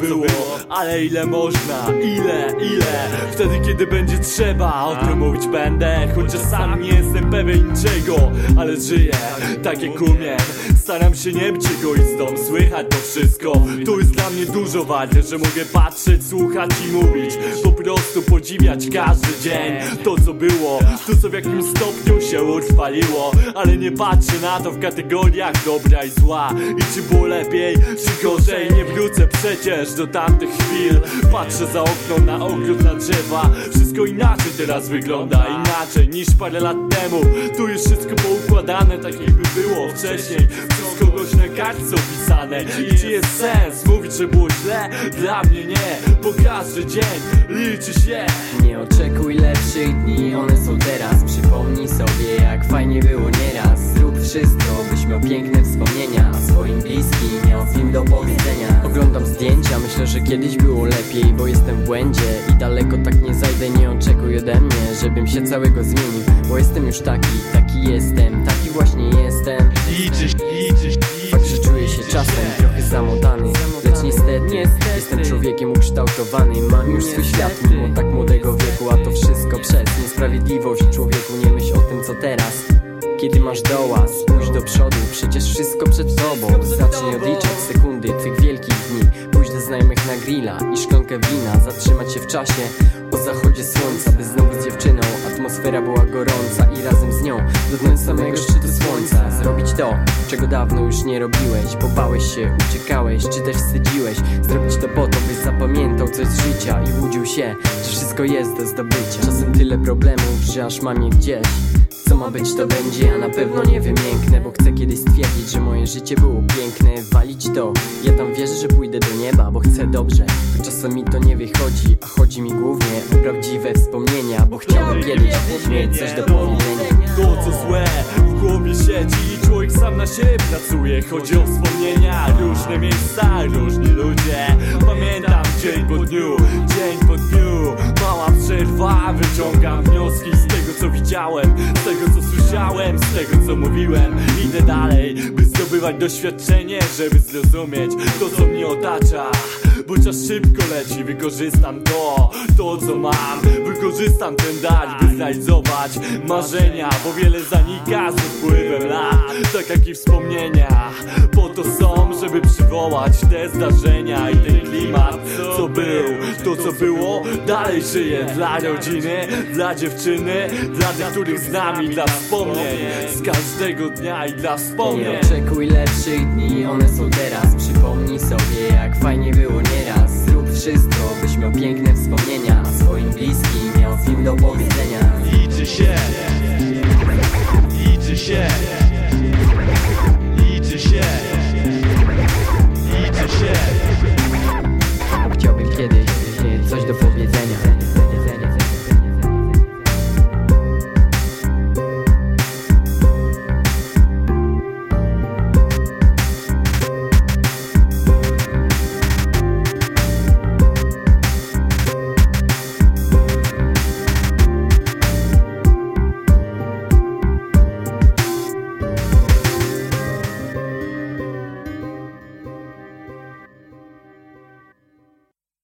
było. Ale ile można, ile, ile? Wtedy kiedy będzie trzeba O tym mówić będę. Choć czasami nie jestem pewien niczego Ale żyję tak jak umiem. Staram się nie być egoistą Słychać to wszystko. To jest dla mnie dużo warte Że mogę patrzeć, słuchać i mówić. Po prostu podziwiać każdy dzień. To co było, to co w jakimś stopniu się utrwaliło. Ale nie patrzę na to w kategoriach dobra i zła. I czy było lepiej, czy gorzej Nie wrócę przecież do tamtych chwil. Patrzę za okno na ogród, na drzewa. Wszystko inaczej teraz wygląda Inaczej niż parę lat temu. Tu jest wszystko poukładane tak jakby było wcześniej. Przez kogoś na kartce opisane. I czy jest sens mówić, że było źle? Dla mnie nie, bo każdy dzień liczy się. Nie oczekuj lepszych dni, one są teraz Oglądam zdjęcia, myślę, że kiedyś było lepiej Bo jestem w błędzie i daleko tak nie zajdę Nie oczekuj ode mnie, żebym się całego zmienił Bo jestem już taki, taki jestem Taki właśnie jestem. Liczysz, liczysz, Fakt, że czuję się czasem trochę zamotany Lecz niestety jestem człowiekiem ukształtowany Mam już swój świat mimo tak młodego wieku A to wszystko przez niesprawiedliwość. Człowieku nie myśl o tym co teraz. Kiedy masz doła, spójrz do przodu Przecież wszystko przed tobą. Zacznij odliczać sekundy tych wielkich grilla i szklankę wina. Zatrzymać się w czasie o zachodzie słońca By znowu z dziewczyną atmosfera była gorąca I razem z nią dotknąć samego szczytu słońca. Zrobić to, czego dawno już nie robiłeś. Bo bałeś się, uciekałeś, czy też wstydziłeś? Zrobić to po to, byś zapamiętał coś z życia I łudził się, że wszystko jest do zdobycia. Czasem tyle problemów, że aż mam je gdzieś. Co ma być to będzie, a na pewno nie wymięknę Bo chcę kiedyś stwierdzić, że moje życie było piękne. Walić to, ja tam wierzę, że pójdę do nieba Bo chcę dobrze, czasem mi to nie wychodzi A chodzi mi głównie o prawdziwe wspomnienia Bo chciałbym kiedyś mieć coś do powiedzenia To co złe w głowie siedzi i człowiek sam na siebie pracuje. Chodzi o wspomnienia, różne miejsca, różni ludzie. Pamiętam dzień po dniu, dzień po dniu. Mała przerwa, wyciągam wnioski z tego co widziałem Z tego co słyszałem, z tego co mówiłem. Idę dalej, by zdobywać doświadczenie Żeby zrozumieć to co mnie otacza. Bo czas szybko leci, wykorzystam to, to co mam Wykorzystam ten dar, by zrealizować marzenia Bo wiele zanika z upływem lat, tak jak i wspomnienia Po to są, żeby przywołać te zdarzenia I ten klimat, co był, to co było Dalej żyje dla rodziny, dla dziewczyny Dla tych, których z nami, dla wspomnień. Z każdego dnia i dla Nie wspomnień. Oczekuj lepszych dni, one są teraz. Przypomnij sobie jak fajnie było nieraz wszystko, byś miał piękne wspomnienia A swoim bliskim miał film do powiedzenia. Liczy się. Liczy się. Liczy się. Liczy się. Chciałbym kiedyś coś do powiedzenia.